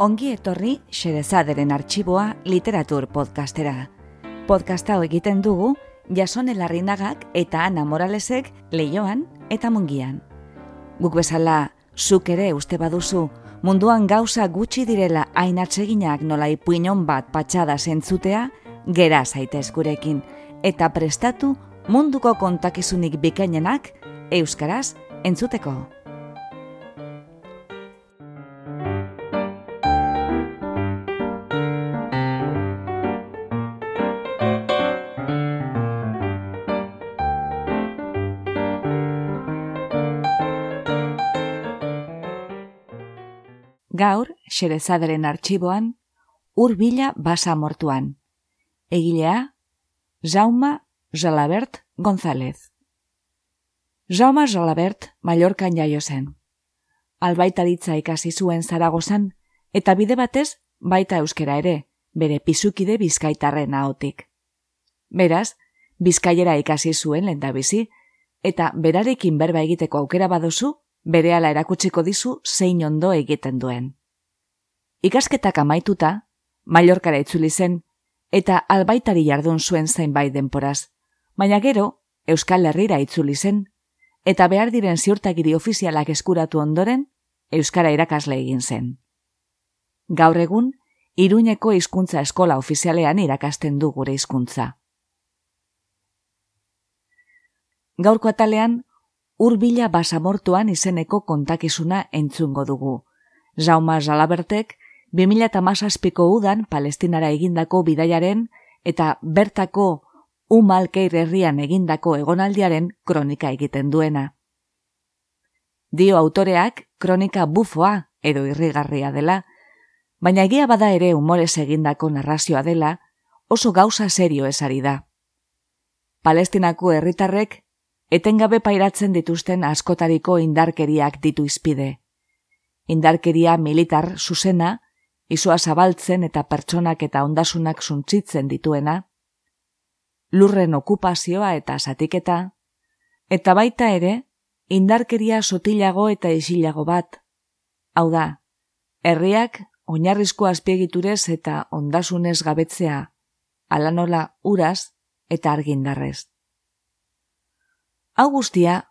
Ongi etorri Xerezaderen arxiboa literatur podcastera. Podcasta hau egiten dugu Jasone Larrinagak eta Ana Moralesek leioan eta mungian. Guk bezala, zuk ere uste baduzu, munduan gauza gutxi direla hain atseginak nola ipuinon bat patxada zentzutea, gera zaitez gurekin, eta prestatu munduko kontakizunik bikainenak euskaraz entzuteko. Gaur, xerezaderen arxiboan, urbila basa mortuan. Egilea, Jauma Jalabert González. Jauma Jalabert Mallorcan jaio zen. Albaitaritza ikasi zuen Zaragozan eta bide batez baita euskera ere, bere pizukide bizkaitarren ahotik. Beraz, bizkaiera ikasi zuen lenda bizi, eta berarekin berba egiteko aukera baduzu, berehala erakutsiko dizu zein ondo egiten duen. Ikasketak amaituta, Mallorkara itzuli zen, eta albaitari jardun zuen bai denporaz, baina gero, Euskal Herrira itzuli zen, eta behar diren ziurtagiri ofizialak eskuratu ondoren, Euskara irakasle egin zen. Gaur egun, Iruñeko hizkuntza eskola ofizialean irakasten du gure hizkuntza. Gaurko atalean, urbila basamortuan izeneko kontakizuna entzungo dugu. Jauma Jalabertek, 2008ko udan palestinara egindako bidaiaren eta bertako umalkeir herrian egindako egonaldiaren kronika egiten duena. Dio autoreak kronika bufoa edo irrigarria dela, baina egia bada ere umorez egindako narrazioa dela, oso gauza serio esari da. Palestinako herritarrek etengabe pairatzen dituzten askotariko indarkeriak ditu izpide. Indarkeria militar zuzena, izua zabaltzen eta pertsonak eta ondasunak suntzitzen dituena, lurren okupazioa eta zatiketa, eta baita ere, indarkeria sotilago eta isilago bat. Hau da, herriak oinarrizko azpiegiturez eta ondasunez gabetzea, alanola uraz eta argindarrez. Augustia,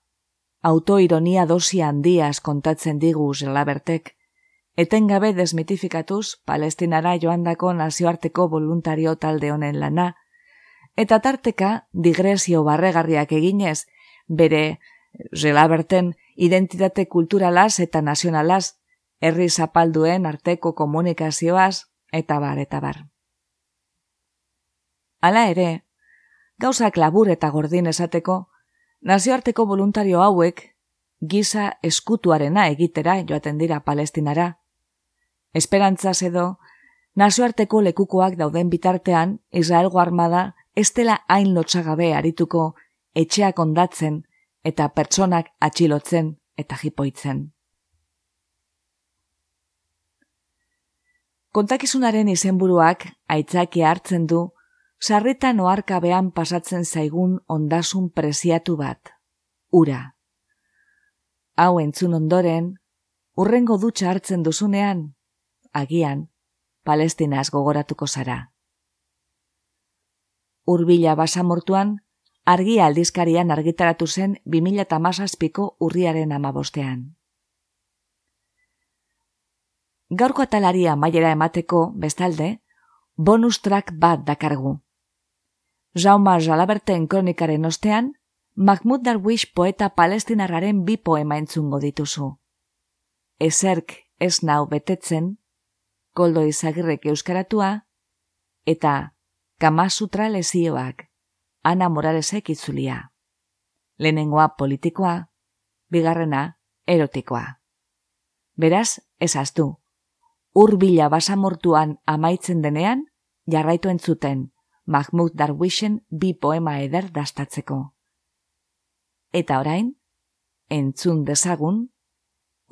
autoironia dosi handiaz kontatzen digu zelabertek, etengabe desmitifikatuz palestinara joandako nazioarteko voluntario talde honen lana, eta tarteka digresio barregarriak eginez, bere zelaberten identitate kulturalaz eta nazionalaz, herri zapalduen arteko komunikazioaz, eta bar, eta bar. Hala ere, gauzak labur eta gordin esateko, Nazioarteko voluntario hauek giza eskutuarena egitera joaten dira palestinara. Esperantza edo, nazioarteko lekukoak dauden bitartean Israelgo armada ez dela hain lotsagabe arituko etxeak ondatzen eta pertsonak atxilotzen eta jipoitzen. Kontakizunaren izenburuak aitzaki hartzen du sarritan oarkabean pasatzen zaigun ondasun preziatu bat, ura. Hau entzun ondoren, urrengo dutxa hartzen duzunean, agian, palestinaz gogoratuko zara. Urbila basamortuan, argi aldizkarian argitaratu zen 2008ko urriaren amabostean. Gaurko atalaria maiera emateko, bestalde, bonus track bat dakargu. Jaume Jalaberten kronikaren ostean, Mahmoud Darwish poeta palestinarraren bi poema entzungo dituzu. Ezerk ez nau betetzen, koldo izagirrek euskaratua, eta kamasutra lezioak, ana moralesek itzulia. Lehenengoa politikoa, bigarrena erotikoa. Beraz, ezaztu, urbila basamortuan amaitzen denean, jarraitu entzuten, Mahmoud Darwishen bi poema eder dastatzeko. Eta orain, entzun dezagun,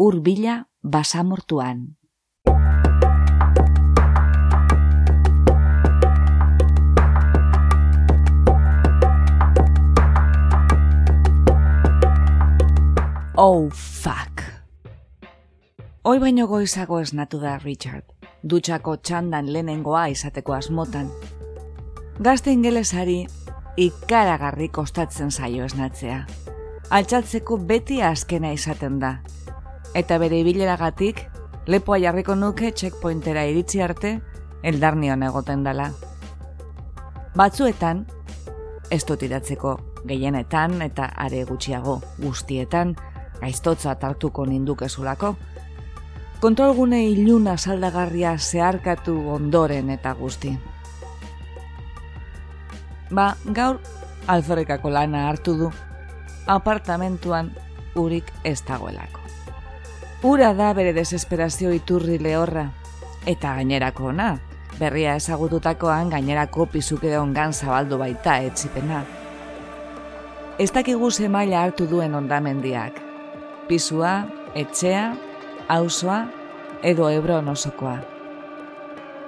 urbila basamortuan. Oh, fuck. Hoi baino goizago esnatu da Richard. dutxako txandan lehenengoa izateko asmotan. Gazte ingelesari ikaragarri kostatzen zaio esnatzea. Altzatzeko beti azkena izaten da. Eta bere ibileragatik, lepoa jarriko nuke checkpointera iritsi arte, eldarnion egoten dela. Batzuetan, ez dut idatzeko gehienetan eta are gutxiago guztietan, gaiztotza tartuko nindukezulako, kontrolgune iluna saldagarria zeharkatu ondoren eta guzti. Ba, gaur alzorekako lana hartu du, apartamentuan urik ez dagoelako. Ura da bere desesperazio iturri lehorra, eta gainerako ona, berria ezagututakoan gainerako pizuke ongan zabaldu baita etzipena. Ez dakigu maila hartu duen ondamendiak, pisua, etxea, auzoa edo ebron osokoa.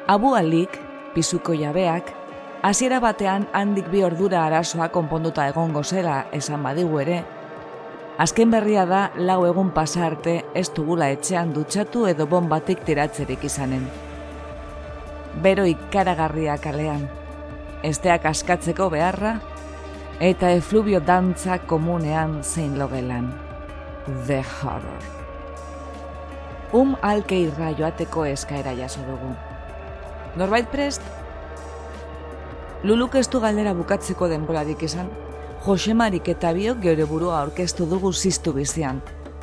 Abu alik, pizuko jabeak, hasiera batean handik bi ordura arazoa konponduta egongo zela esan badigu ere, azken berria da lau egun pasa arte ez dugula etxean dutxatu edo bombatik tiratzerik izanen. Bero ikaragarria kalean, esteak askatzeko beharra, eta eflubio dantza komunean zein logelan. The Horror. Um alke irra joateko eskaera jaso dugu. Norbait prest? Luluk ez du galdera bukatzeko denborarik izan, Josemarik eta biok geure burua orkestu dugu ziztu bizian,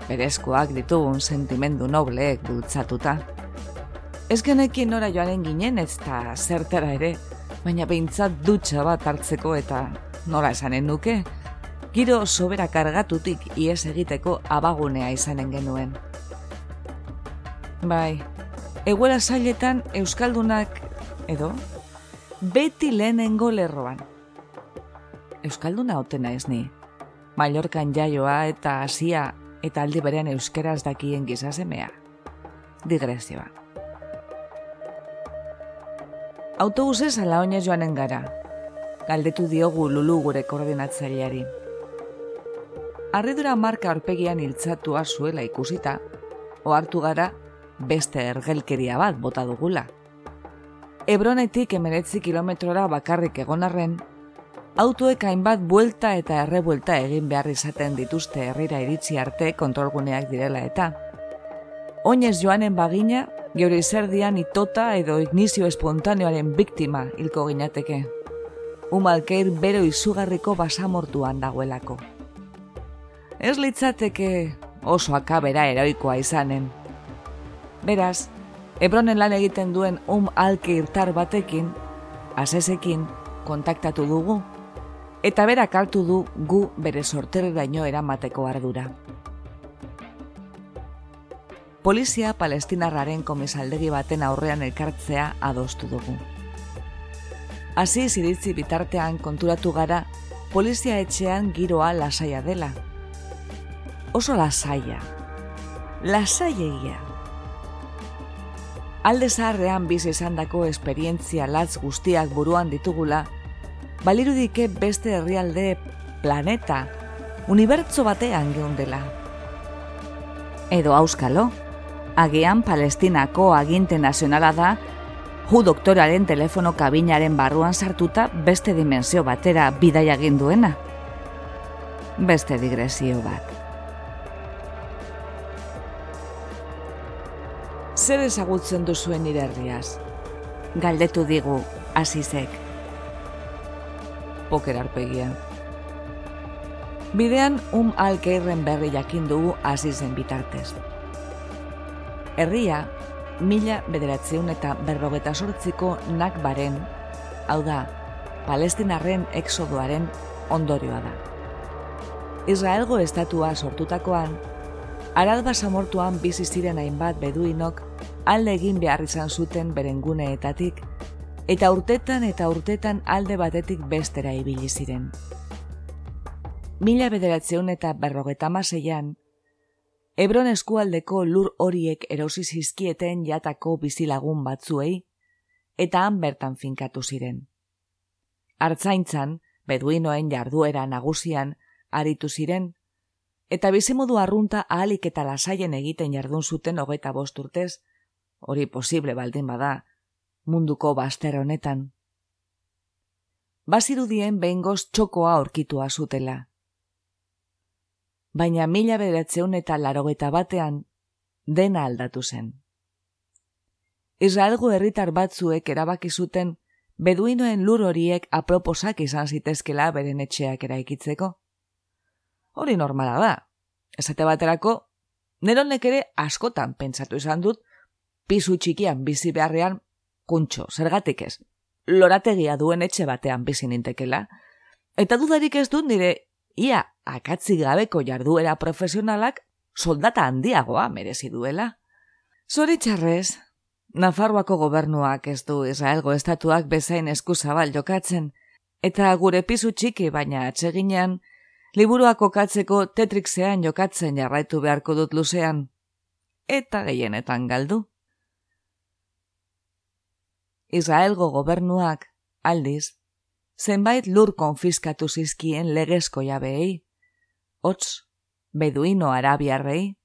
berezkoak ditugun sentimendu nobleek dutzatuta. Ez genekin nora joaren ginen ez da zertera ere, baina behintzat dutxa bat hartzeko eta nola esanen nuke, giro sobera kargatutik ies egiteko abagunea izanen genuen. Bai, eguela zailetan Euskaldunak, edo, beti lehenengo lerroan. Euskalduna otena ez ni. Mallorcan jaioa eta hasia eta aldi berean euskeraz dakien gizasemea. Digresioa. Autobusez ala oinez joanen gara. Galdetu diogu lulu gure koordinatzaileari. Arridura marka aurpegian hiltzatua zuela ikusita, ohartu gara beste ergelkeria bat bota dugula. Ebronetik emeretzi kilometrora bakarrik egon arren, autoek hainbat buelta eta errebuelta egin behar izaten dituzte herrira iritsi arte kontrolguneak direla eta. Oinez joanen bagina, geure izerdian itota edo ignizio espontaneoaren biktima hilko ginateke. Umalkeir bero izugarriko basamortuan dagoelako. Ez litzateke oso akabera eroikoa izanen. Beraz, Ebronen lan egiten duen um alke irtar batekin, asesekin, kontaktatu dugu, eta berak hartu du gu bere sorterre daino eramateko ardura. Polizia palestinarraren komisaldegi baten aurrean elkartzea adostu dugu. Hasi ziritzi bitartean konturatu gara polizia etxean giroa lasaia dela. Oso lasaia. Lasaiegia alde zaharrean bizi izandako esperientzia latz guztiak buruan ditugula, balirudike beste herrialde planeta, unibertso batean geundela. Edo auskalo, agian palestinako aginte nazionala da, hu doktoraren telefono kabinaren barruan sartuta beste dimensio batera bidaia duena. Beste digresio bat. Zer ezagutzen duzuen nire herriaz? Galdetu digu, azizek. Poker arpegia. Bidean, um alkeirren berri jakin dugu azizen bitartez. Herria, mila bederatzeun eta berrogeta sortziko nakbaren, hau da, palestinarren exodoaren ondorioa da. Israelgo estatua sortutakoan, Aralba samortuan bizi ziren hainbat beduinok alde egin behar izan zuten berenguneetatik, eta urtetan eta urtetan alde batetik bestera ibili ziren. Mila bederatzeun eta berrogeta maseian, Ebron eskualdeko lur horiek erosi zizkieten jatako bizilagun batzuei, eta han bertan finkatu ziren. Artzaintzan, beduinoen jarduera nagusian, aritu ziren, eta bizimodu arrunta ahalik eta lasaien egiten jardun zuten hogeta bost urtez, hori posible baldin bada, munduko baster honetan. Bazirudien behingoz txokoa aurkitua zutela. Baina mila beratzeun eta larogeta batean, dena aldatu zen. Israelgo herritar batzuek erabaki zuten beduinoen lur horiek aproposak izan zitezkela beren etxeak eraikitzeko. Hori normala da. Esate baterako, neronek ere askotan pentsatu izan dut, pisu txikian bizi beharrean, kuntxo, zergatik ez, lorategia duen etxe batean bizi nintekela, eta dudarik ez dut nire, ia, akatzi gabeko jarduera profesionalak soldata handiagoa merezi duela. Zoritxarrez, Nafarroako gobernuak ez du Israelgo estatuak bezain eskuzabal jokatzen, eta gure pizu txiki baina atseginean, liburuak kokatzeko tetriksean jokatzen jarraitu beharko dut luzean, eta gehienetan galdu. Israelgo gobernuak, aldiz, zenbait lur konfiskatu zizkien legezko jabeei, hotz, beduino arabiarrei,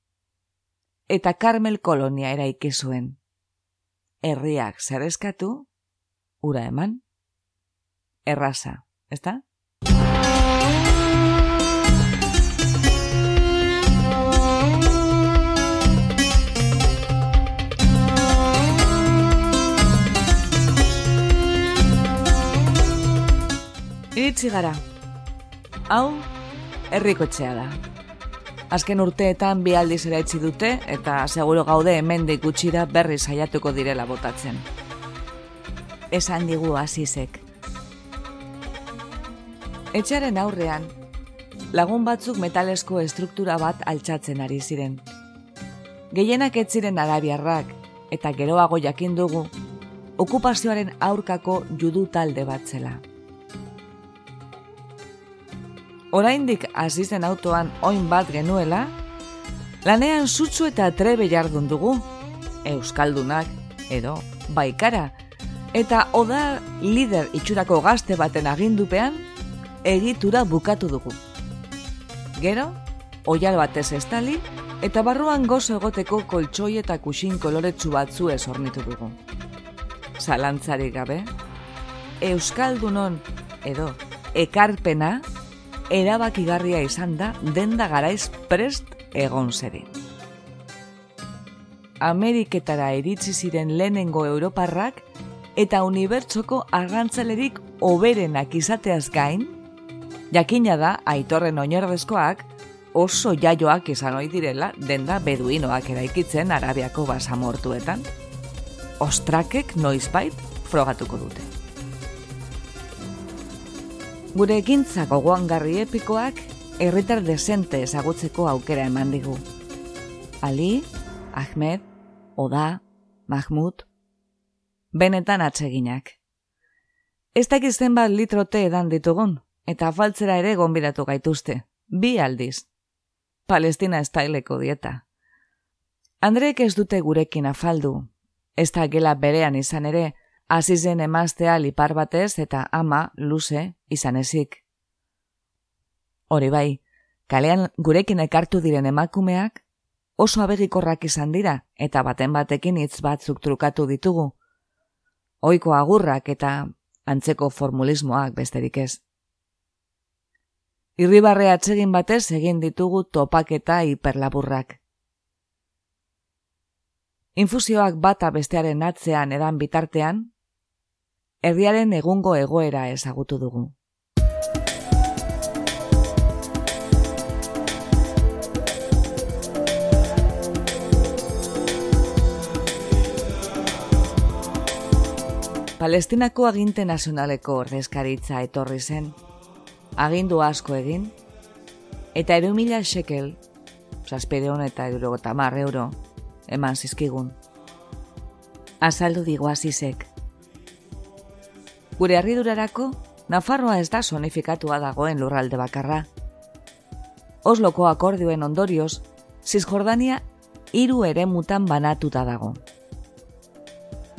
eta Karmel kolonia eraiki zuen herriak zer eskatu, ura eman, erraza, ezta? Iritsi gara. Hau, herriko txea da. Azken urteetan bi aldiz ere dute eta seguro gaude hemendik gutxira berri saiatuko direla botatzen. Esan digu hasizek. Etxaren aurrean, lagun batzuk metalesko estruktura bat altxatzen ari ziren. Gehienak ez ziren arabiarrak eta geroago jakin dugu okupazioaren aurkako judu talde bat zela. Oraindik hasi zen autoan oin bat genuela, lanean sutsu eta trebe jardun dugu, euskaldunak edo baikara, eta oda lider itxurako gazte baten agindupean, egitura bukatu dugu. Gero, oial batez estali, eta barruan gozo egoteko koltsoi eta kusin koloretsu batzu ornitu dugu. Zalantzari gabe, Euskaldunon edo ekarpena erabakigarria izan da denda garaiz prest egon zeri. Ameriketara iritsi ziren lehenengo Europarrak eta unibertsoko arrantzalerik oberenak izateaz gain, jakina da aitorren oinordezkoak oso jaioak izan ohi direla denda beduinoak eraikitzen Arabiako basamortuetan. Ostrakek noizbait frogatuko dute. Gure ekintza gogoangarri epikoak herritar desente ezagutzeko aukera eman digu. Ali, Ahmed, Oda, Mahmud, benetan atseginak. Ez dakiz zenbat litrote edan ditugun, eta faltzera ere gonbidatu gaituzte, bi aldiz. Palestina estaileko dieta. Andrek ez dute gurekin afaldu, ez da gela berean izan ere, hasi zen emaztea lipar batez eta ama luze izan ezik. Hori bai, kalean gurekin ekartu diren emakumeak, oso abegikorrak izan dira eta baten batekin hitz batzuk trukatu ditugu. Oiko agurrak eta antzeko formulismoak besterik ez. Irribarre atsegin batez egin ditugu topaketa hiperlaburrak. Infusioak bata bestearen atzean edan bitartean, herriaren egungo egoera ezagutu dugu. Palestinako aginte nazionaleko ordezkaritza etorri zen, agindu asko egin, eta eru mila shekel, saspideon eta eurogotamar euro, eman zizkigun. Azaldu digu azizek, Gure arridurarako, Nafarroa ez da sonifikatua dagoen lurralde bakarra. Osloko akordioen ondorioz, Cisjordania hiru ere mutan banatuta dago.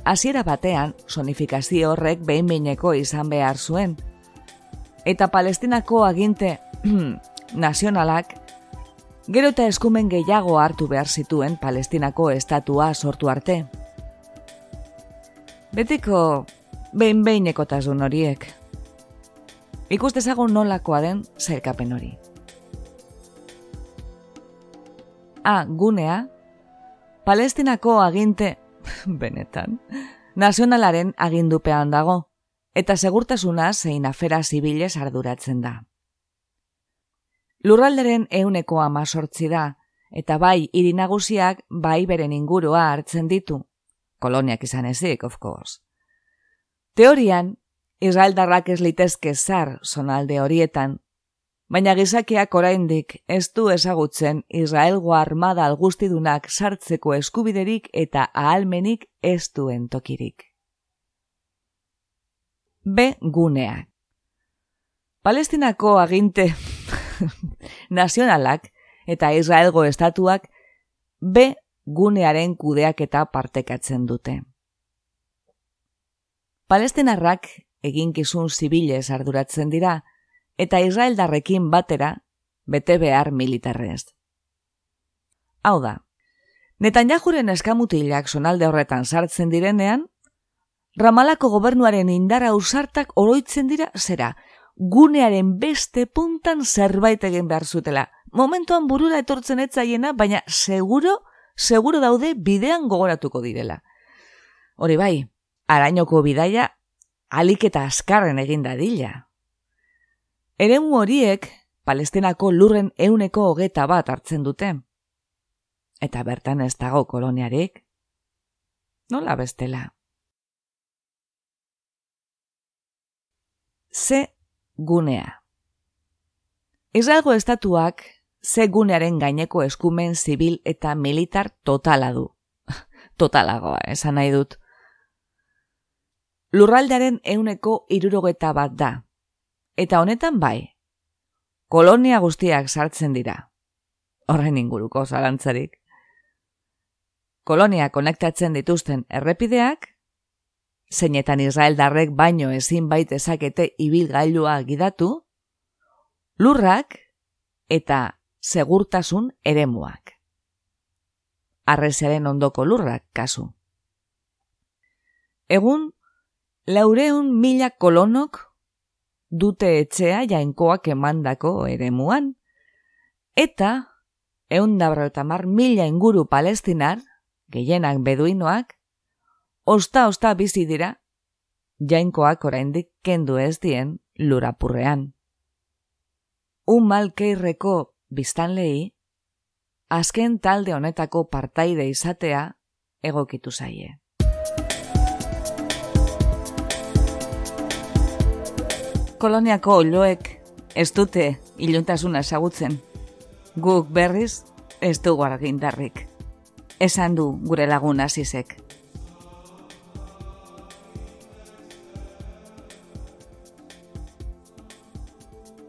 Hasiera batean, sonifikazio horrek behin izan behar zuen. Eta palestinako aginte nazionalak, gero eta eskumen gehiago hartu behar zituen palestinako estatua sortu arte. Betiko behin-behineko tasun horiek. Ikustezagun nolakoa den zailkapen hori. A, gunea, Palestinako aginte, benetan, nazionalaren agindupean dago, eta segurtasuna zein afera zibilez arduratzen da. Lurralderen euneko amazortzi da, eta bai irinagusiak bai beren ingurua hartzen ditu. Koloniak izan ezik, of course. Teorian, Israeldarrak ez litezke zar zonalde horietan, baina gizakiak oraindik ez du ezagutzen Israelgo armada algustidunak sartzeko eskubiderik eta ahalmenik ez duen tokirik. B. Guneak Palestinako aginte nazionalak eta Israelgo estatuak B. Gunearen kudeak eta partekatzen dute. Palestinarrak eginkizun zibilez arduratzen dira, eta Israeldarrekin batera bete behar militarrez. Hau da, Netanyahuren eskamutilak sonalde horretan sartzen direnean, Ramalako gobernuaren indara usartak oroitzen dira zera, gunearen beste puntan zerbait egin behar zutela. Momentuan burura etortzen etzaiena, baina seguro, seguro daude bidean gogoratuko direla. Hori bai, arainoko bidaia alik eta askarren egin dadila. Eremu horiek, palestinako lurren euneko hogeta bat hartzen dute. Eta bertan ez dago koloniarik. Nola bestela? Ze gunea. Israelgo estatuak ze gunearen gaineko eskumen zibil eta militar totala du. Totalagoa, esan nahi dut. Lurraldearen euneko irurogeta bat da, Eta honetan bai, kolonia guztiak sartzen dira. Horren inguruko zalantzarik. Kolonia konektatzen dituzten errepideak, zeinetan Israel darrek baino ezin bait ezakete ibil gailua gidatu, lurrak eta segurtasun eremuak. Arrezearen ondoko lurrak kasu. Egun, laureun mila kolonok dute etxea jainkoak emandako eremuan. Eta, eun eta mar mila inguru palestinar, gehienak beduinoak, osta-osta bizi dira, jainkoak oraindik kendu ez dien lurapurrean. Un malkeirreko biztanlei, azken talde honetako partaide izatea egokitu zaie. Koloniako oloek ez dute iluntasuna esagutzen. Guk berriz ez du argindarrik. Esan du gure lagun azizek.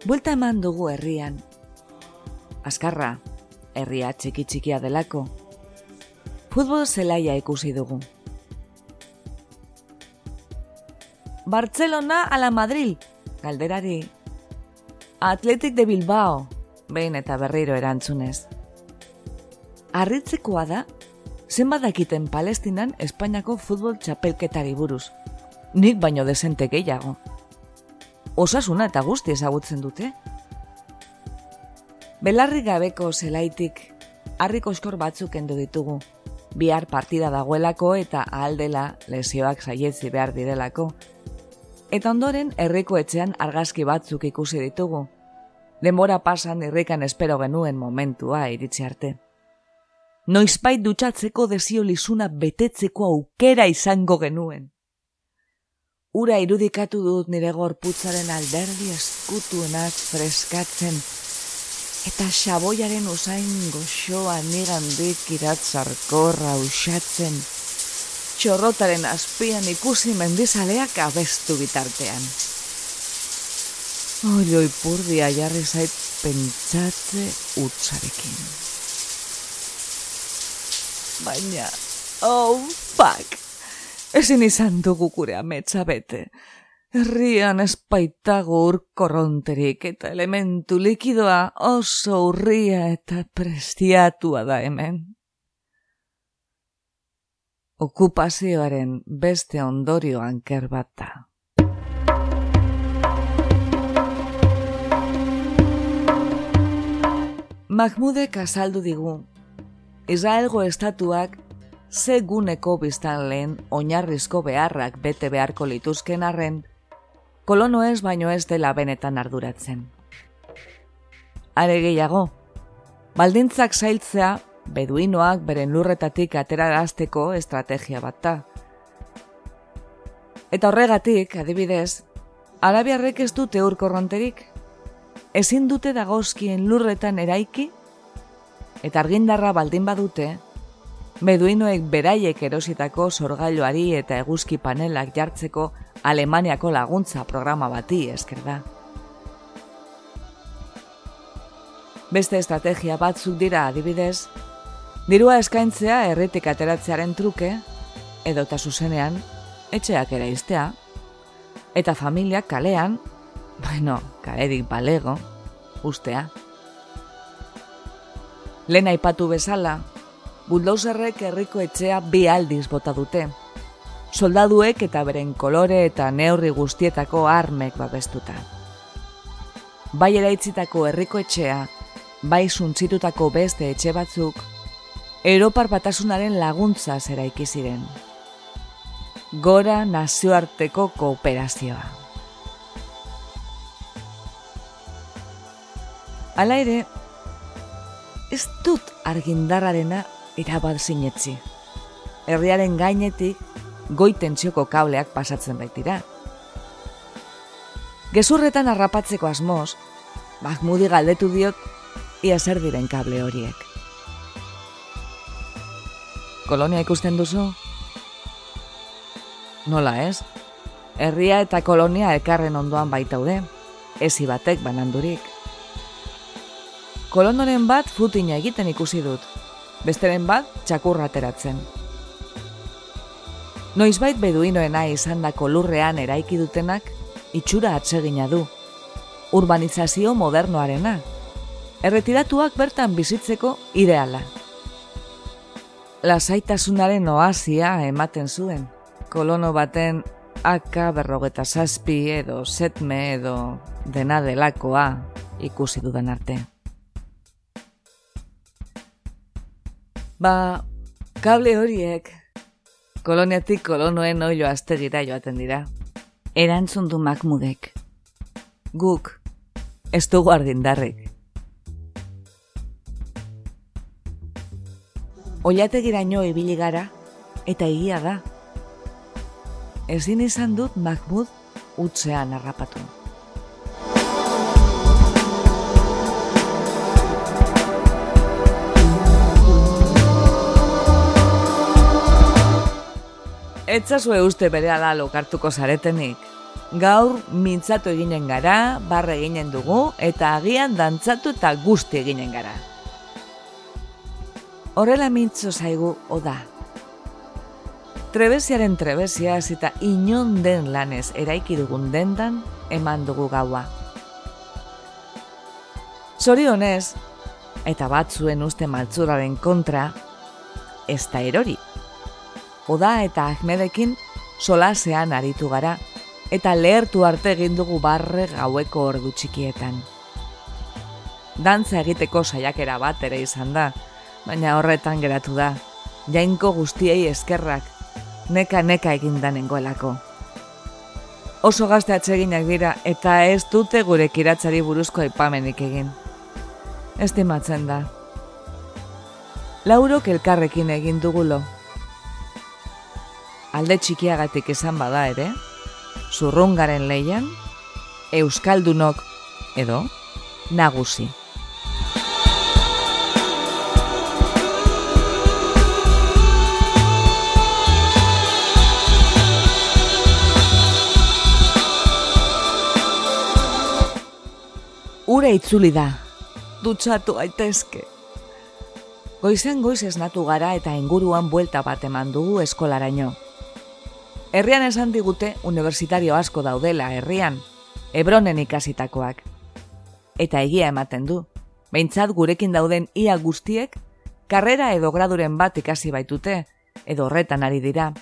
Buelta eman dugu herrian. Azkarra, herria txiki txikia delako. Futbol zelaia ikusi dugu. Barcelona ala Madrid, galderari. Atletik de Bilbao, behin eta berriro erantzunez. Arritzekoa da, zenbadakiten Palestinan Espainiako futbol txapelketari buruz. Nik baino desente gehiago. Osasuna eta guzti ezagutzen dute. Belarri gabeko zelaitik, harriko eskor batzuk endu ditugu. Bihar partida dagoelako eta ahaldela lesioak saietzi behar direlako. Eta ondoren herriko etxean argazki batzuk ikusi ditugu. Denbora pasan irrikan espero genuen momentua iritsi arte. Noizbait dutxatzeko desio lizuna betetzeko aukera izango genuen. Ura irudikatu dut nire gorputzaren alderdi eskutuenaz freskatzen, eta xaboiaren usain goxoa nigandik iratzarkorra usatzen, txorrotaren azpian ikusi mendizaleak abestu bitartean. Oio ipurdia jarri zait pentsatze utzarekin. Baina, oh fuck, ezin izan dugu gure ametsa bete. Herrian espaitago urkorronterik eta elementu likidoa oso urria eta prestiatua da hemen. Okupazioaren beste ondorioan kerbata. Mahmudek azaldu digu, Israelgo estatuak ze guneko biztan lehen oinarrizko beharrak bete beharko lituzken arren, kolono ez baino ez dela benetan arduratzen. Are gehiago, baldintzak zailtzea beduinoak beren lurretatik aterarazteko estrategia bat da. Eta horregatik, adibidez, arabiarrek ez dute urkorronterik, ezin dute dagozkien lurretan eraiki, eta argindarra baldin badute, beduinoek beraiek erositako sorgailoari eta eguzki panelak jartzeko Alemaniako laguntza programa bati esker da. Beste estrategia batzuk dira adibidez, Dirua eskaintzea erretik ateratzearen truke, edota zuzenean, etxeak ere iztea, eta familiak kalean, bueno, kalerik balego, ustea. Lehen aipatu bezala, buldozerrek herriko etxea bi aldiz bota dute. Soldaduek eta beren kolore eta neurri guztietako armek babestuta. Bai eraitzitako herriko etxea, bai zuntzitutako beste etxe batzuk, Europar batasunaren laguntza zera ikiziren. Gora nazioarteko kooperazioa. Hala ere, ez dut argindarrarena erabat zinetzi. Herriaren gainetik goiten txoko kableak pasatzen baitira. Gezurretan harrapatzeko asmoz, Mahmudi galdetu diot ia zer diren kable horiek kolonia ikusten duzu? Nola ez? Herria eta kolonia ekarren ondoan baitaude, ezi batek banandurik. Kolonoren bat futina egiten ikusi dut, besteren bat txakurra ateratzen. Noizbait beduinoena izandako lurrean eraiki dutenak itxura atsegina du. Urbanizazio modernoarena. Erretiratuak bertan bizitzeko ideala lasaitasunaren oasia ematen zuen. Kolono baten aka berrogeta zazpi edo setme edo dena delakoa ikusi dudan arte. Ba, kable horiek koloniatik kolonoen oio astegira joaten dira. Erantzun du makmudek. Guk, ez dugu argindarrik. Oiategiraino ibili gara eta egia da. Ezin izan dut Mahmud utzean harrapatu. Etzazue uste bere ala lokartuko zaretenik. Gaur mintzatu eginen gara, barre eginen dugu, eta agian dantzatu eta guzti eginen gara. Horrela mintzo zaigu oda. Trebesiaren trebesia eta inon den lanez eraiki dugun dendan eman dugu gaua. Zorionez, eta batzuen uste maltzuraren kontra, ez da erori. Oda eta Ahmedekin solasean aritu gara, eta lehertu arte egin dugu barre gaueko ordu txikietan. Dantza egiteko saiakera bat ere izan da, baina horretan geratu da. Jainko guztiei eskerrak, neka neka egin nengoelako. Oso gazte atseginak dira eta ez dute gure kiratzari buruzko aipamenik egin. Estimatzen da. Laurok elkarrekin egin dugulo. Alde txikiagatik izan bada ere, zurrungaren leian, euskaldunok edo nagusi. Ura itzuli da, dutxatu aitezke. Goizen goiz esnatu gara eta inguruan buelta bat eman dugu eskolaraino. Herrian esan digute universitario asko daudela herrian, ebronen ikasitakoak. Eta egia ematen du, behintzat gurekin dauden ia guztiek, karrera edo graduren bat ikasi baitute, edo horretan ari dira.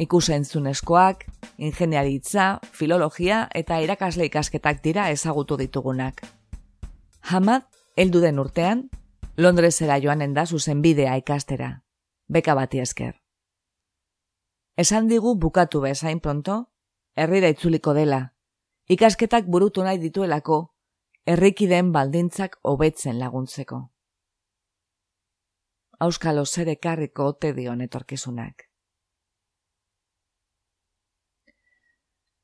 Ikusentzunezkoak, ingeniaritza, filologia eta irakasle ikasketak dira ezagutu ditugunak. Hamad, heldu den urtean, Londresera joanen da zuzen bidea ikastera, beka bati esker. Esan digu bukatu bezain pronto, herrira itzuliko dela, ikasketak burutu nahi dituelako, herrikideen baldintzak hobetzen laguntzeko. Auskalo zer ekarriko ote dion etorkizunak.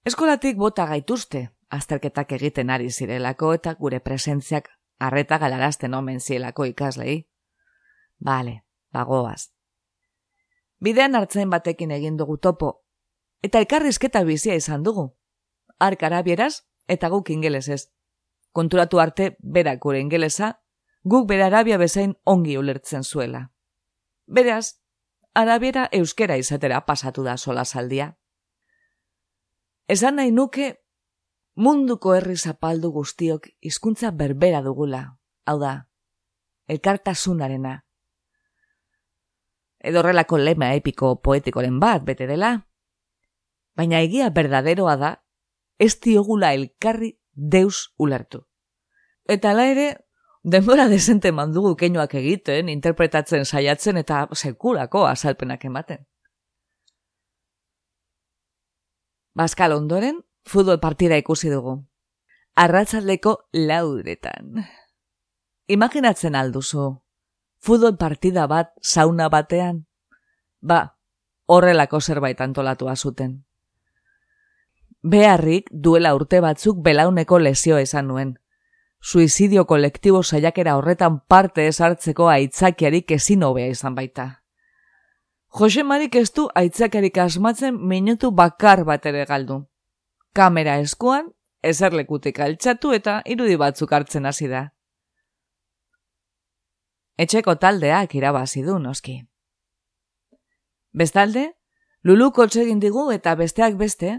Eskolatik bota gaituzte, azterketak egiten ari zirelako eta gure presentziak arreta galarazten omen zielako ikaslei. Bale, bagoaz. Bidean hartzen batekin egin dugu topo, eta elkarrizketa bizia izan dugu. Ark arabieraz eta guk ingelesez. Konturatu arte berak gure ingelesa, guk bere arabia bezain ongi ulertzen zuela. Beraz, arabiera euskera izatera pasatu da sola saldia. Esan nahi nuke munduko herri zapaldu guztiok hizkuntza berbera dugula, hau da, elkartasunarena. Edo horrelako lema epiko poetikoren bat bete dela, baina egia berdaderoa da, ez diogula elkarri deus ulertu. Eta ala ere, denbora desente mandugu keinoak egiten, interpretatzen saiatzen eta sekulako azalpenak ematen. Baskal ondoren, futbol partida ikusi dugu. Arratzaldeko lauretan. Imaginatzen alduzu, futbol partida bat sauna batean? Ba, horrelako zerbait antolatua zuten. Beharrik duela urte batzuk belauneko lesio esan nuen. Suizidio kolektibo saiakera horretan parte esartzeko aitzakiarik ezin hobea izan baita. Jose Marik ez du aitzakarik asmatzen minutu bakar bat ere galdu. Kamera eskuan, ezerlekutik altxatu eta irudi batzuk hartzen hasi da. Etxeko taldeak irabazi du noski. Bestalde, Lulu kotxegin digu eta besteak beste,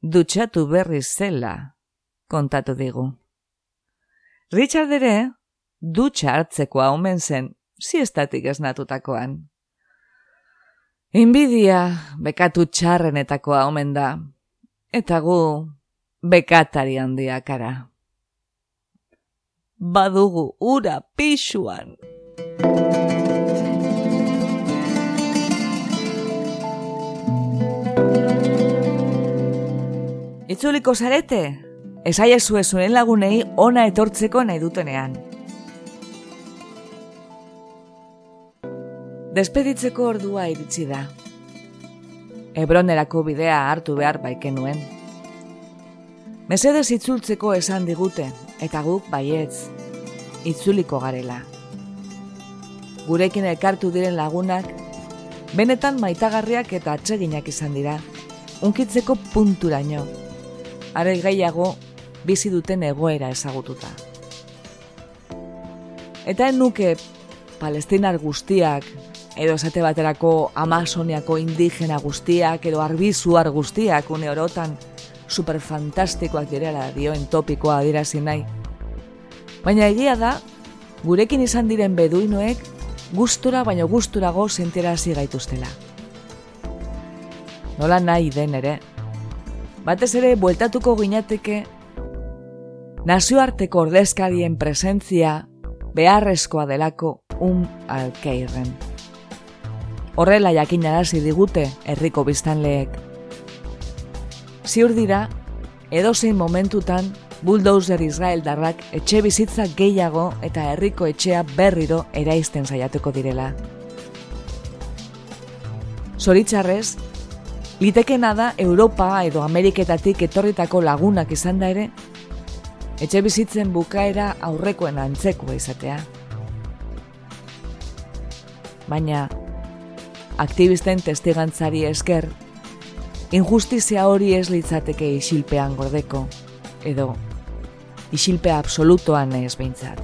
dutxatu berri zela, kontatu digu. Richard ere, dutxa hartzekoa omen zen, ziestatik esnatutakoan. Inbidia bekatu txarrenetakoa omen da, eta gu bekatari handiakara. Badugu ura pixuan. Itzuliko zarete, esaiezue zuen lagunei ona etortzeko nahi dutenean. Despeditzeko ordua iritsi da. Ebronerako bidea hartu behar baikenuen. Mesedez itzultzeko esan digute, eta guk baietz, itzuliko garela. Gurekin elkartu diren lagunak, benetan maitagarriak eta atseginak izan dira, unkitzeko punturaino, are gaiago bizi duten egoera ezagututa. Eta nuke palestinar guztiak edo esate baterako Amazoniako indigena guztiak, edo arbizuar guztiak une orotan superfantastikoak direla dioen topikoa adirazi nahi. Baina egia da, gurekin izan diren beduinoek gustura baino gusturago sentirazi gaituztela. Nola nahi den ere, batez ere bueltatuko ginateke nazioarteko ordezkarien presentzia beharrezkoa delako un alkeirren. Horrela jakin arazi digute herriko biztanleek. Ziur dira, edozein momentutan bulldozer Israel darrak etxe bizitza gehiago eta herriko etxea berriro eraizten saiatuko direla. Zoritzarrez, litekena da Europa edo Ameriketatik etorritako lagunak izan da ere, etxe bizitzen bukaera aurrekoen antzekoa izatea. Baina, aktivisten testigantzari esker, injustizia hori ez litzateke isilpean gordeko, edo isilpe absolutoan ez behintzat.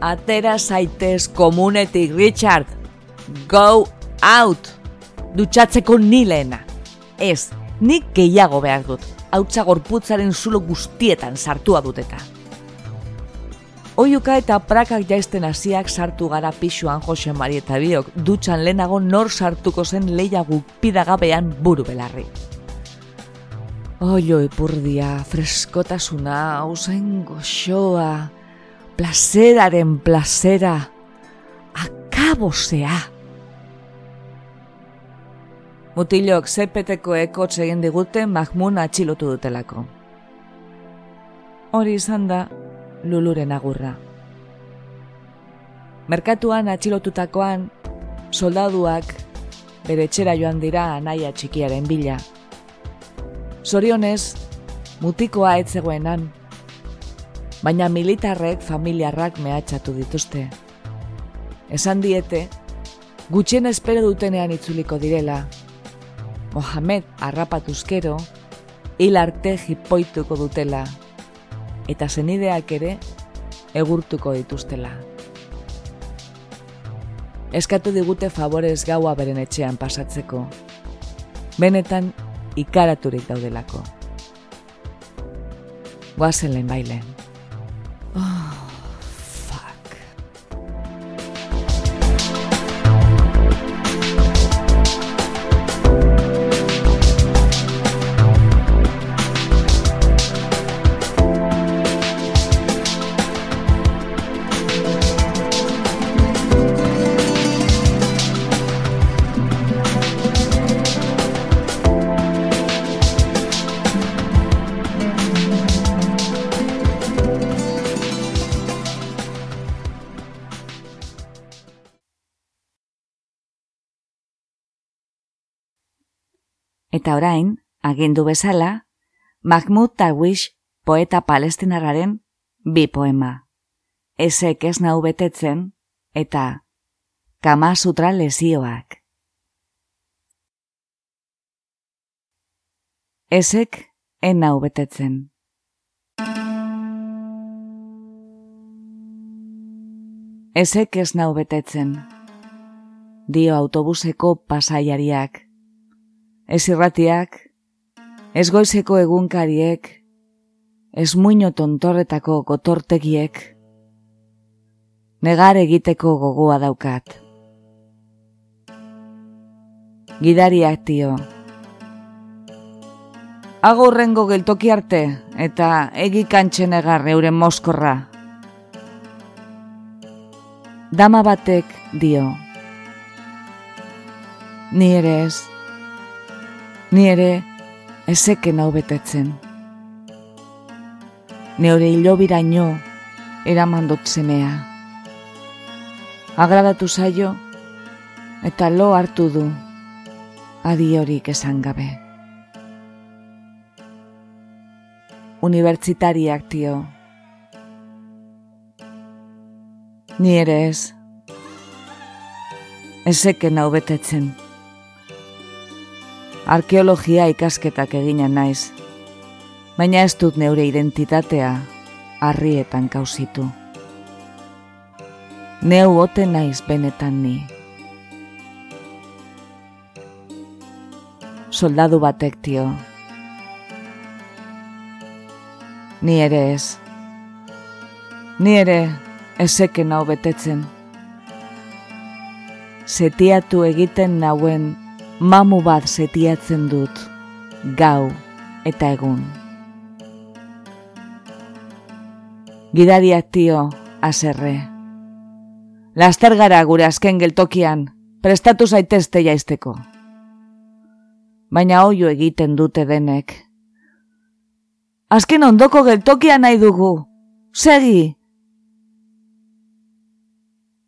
Atera zaitez komunetik, Richard! Go out! Dutxatzeko nilena! Ez, nik gehiago behar dut, hautsa gorputzaren zulo guztietan sartua duteta. Oiuka eta prakak jaisten hasiak sartu gara pixuan Jose Mari eta biok, dutxan lehenago nor sartuko zen leia gupidagabean buru belarri. Oio ipurdia, freskotasuna, hausain goxoa, plazeraren plazera, akabosea. Mutilok zepeteko ekotz egin digute Mahmun atxilotu dutelako. Hori izan da luluren agurra. Merkatuan atxilotutakoan, soldaduak bere txera joan dira anaia txikiaren bila. Zorionez, mutikoa etzegoenan, baina militarrek familiarrak mehatxatu dituzte. Esan diete, gutxien espero dutenean itzuliko direla. Mohamed arrapatuzkero, hil arte jipoituko dutela, eta zenideak ere egurtuko dituztela. Eskatu digute favorez gaua beren etxean pasatzeko. Benetan ikaraturik daudelako. Guazen lehen bailen. Oh. Eta orain, agindu bezala, Mahmoud Darwish poeta palestinarraren bi poema. Ezek ez nau betetzen eta kama sutra lesioak. Ezek en nau betetzen. Ezek ez nau betetzen. Dio autobuseko pasaiariak ez irratiak, ez goizeko egunkariek, ez muino tontorretako gotortegiek, negar egiteko gogoa daukat. Gidariak tio. Agurrengo geltoki arte eta egi kantxen egar euren moskorra. Dama batek dio. Ni ere ez ni ere ezeken hau betetzen. Neore hilobiraino eraman dut zemea. Agradatu zaio eta lo hartu du adi horik esan gabe. Unibertsitariak tio. Ni ere ez. Ezeken hau betetzen arkeologia ikasketak eginen naiz, baina ez dut neure identitatea harrietan kauzitu. Neu ote naiz benetan ni. Soldadu batek tio. Ni ere ez. Ni ere ezeken hau betetzen. Zetiatu egiten nauen mamu bat setiatzen dut, gau eta egun. Gidariak tio, aserre. Laster gara gure azken geltokian, prestatu zaitezte jaisteko. Baina oio egiten dute denek. Azken ondoko geltokia nahi dugu. Segi!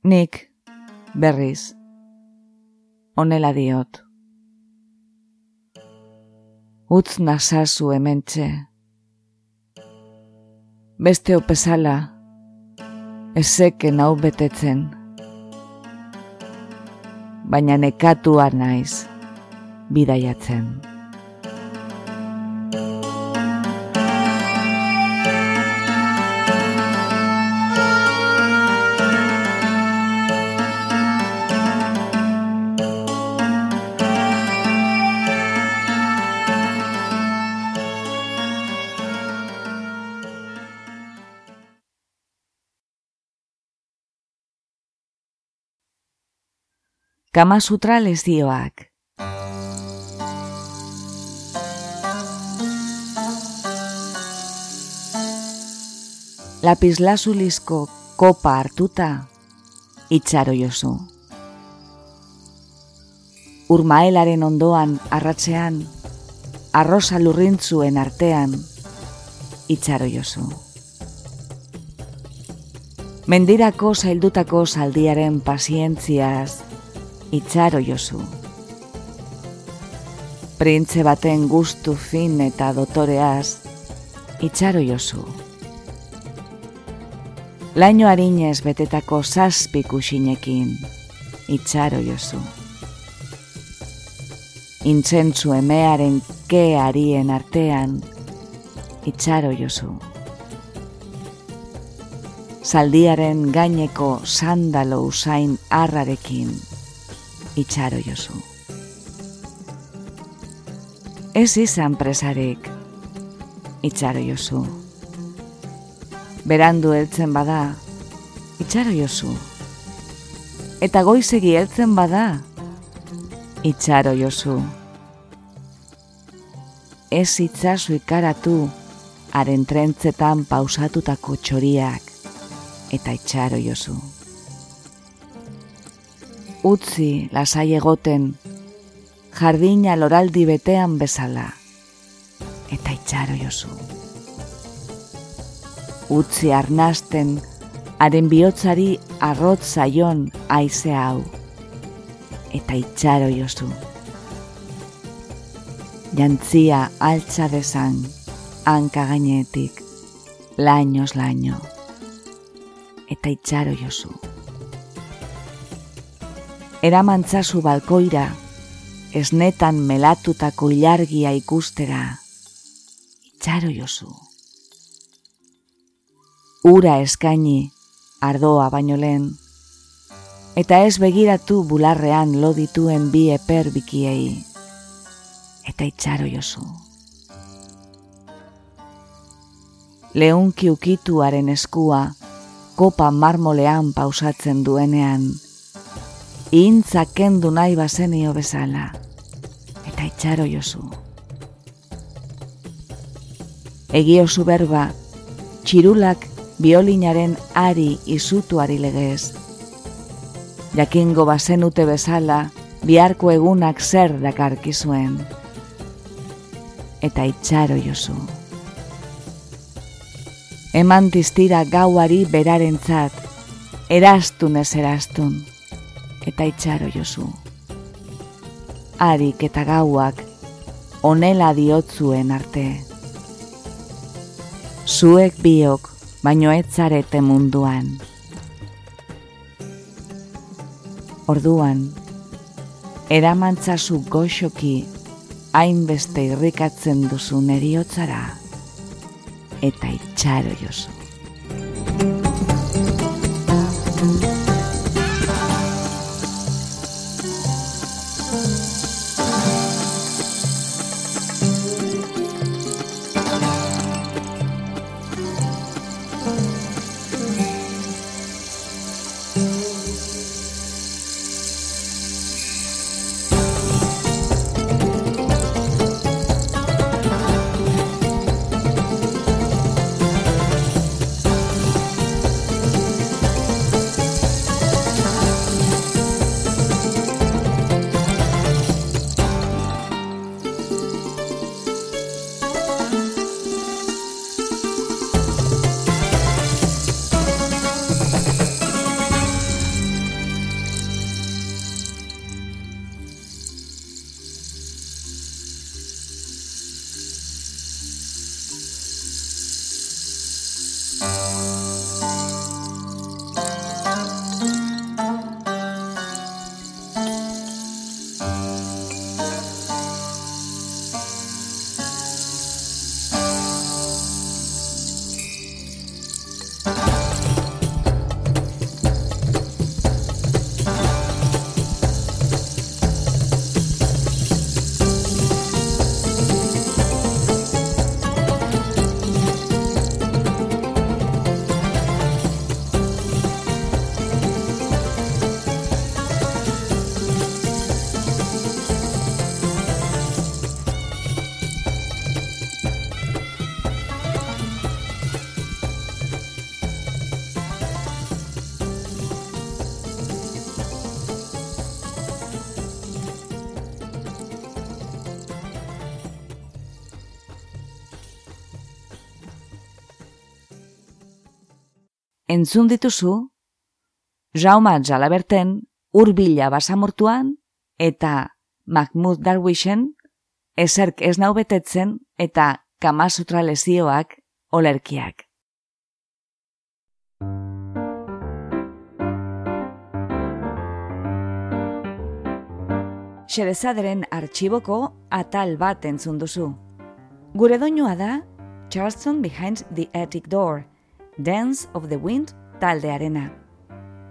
Nik, berriz, onela diot utz nasazu hementxe. Beste opesala, ezeken hau betetzen, baina nekatua naiz bidaiatzen. Kama sutra lezioak. Lapislazulizko kopa hartuta, itxaro jozu. Urmaelaren ondoan arratzean, arroza lurrintzuen artean, itxaro jozu. Mendirako zaildutako zaldiaren pazientziaz, itxaro jozu. Printze baten gustu fin eta dotoreaz, itxaro jozu. Laino harinez betetako zazpik usinekin, itxaro jozu. Intzentzu emearen kearien artean, itxaro jozu. Zaldiaren gaineko sandalo usain arrarekin, itxaro jozu. Ez izan presarek, itxaro jozu. Berandu heltzen bada, itxaro jozu. Eta goizegi heltzen bada, itxaro jozu. Ez itzazu ikaratu, haren trentzetan pausatutako txoriak, eta itxaro jozu utzi lasai egoten, jardina loraldi betean bezala, eta itxaro jozu. Utzi arnasten, haren bihotzari arrot zaion aize hau, eta itxaro jozu. Jantzia altza desan, hanka gainetik, lainoz laino, eta itxaro jozu eramantzazu balkoira, esnetan melatutako ilargia ikustera, itxaro jozu. Ura eskaini, ardoa baino lehen, eta ez begiratu bularrean lodituen bi eper bikiei, eta itxaro jozu. Leunki ukituaren eskua, kopa marmolean pausatzen duenean, intza kendu nahi bazenio bezala, eta itxaro jozu. Egio zu berba, txirulak biolinaren ari izutuari legez. Jakingo bazenute bezala, biharko egunak zer dakarki zuen. Eta itxaro jozu. Eman tiztira gauari berarentzat, erastun ez erastun eta itxaro jozu. Arik eta gauak onela diotzuen arte. Zuek biok baino etzarete munduan. Orduan, eramantzazu goxoki hainbeste irrikatzen duzun eriotzara eta itxaro jozu. Entzun dituzu, Jaume Jalaberten urbila basamortuan eta Mahmoud Darwishen ezerk ez nau betetzen eta kamasutra lezioak olerkiak. Xerezaderen artxiboko atal bat entzun duzu. Gure doinua da Charleston Behind the Attic Door, Dance of the Wind taldearena.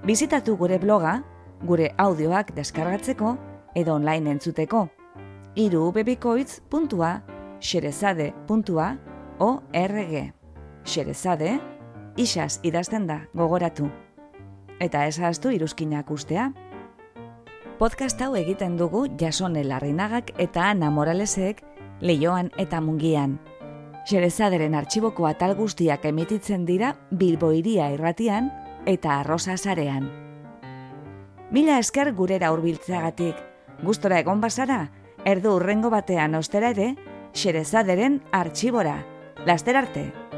Bizitatu gure bloga, gure audioak deskargatzeko edo online entzuteko. Iru xerezade.org Xerezade, isaz idazten da, gogoratu. Eta ezaztu iruzkinak ustea. Podcast hau egiten dugu jasone larrinagak eta ana moralesek leioan eta mungian. Xerezaderen artxiboko atal guztiak emititzen dira bilboiria irratian eta arrosa zarean. Mila esker gurera hurbiltzeagatik, gustora egon bazara, erdu urrengo batean ostera ere, xerezaderen artxibora. Laster arte!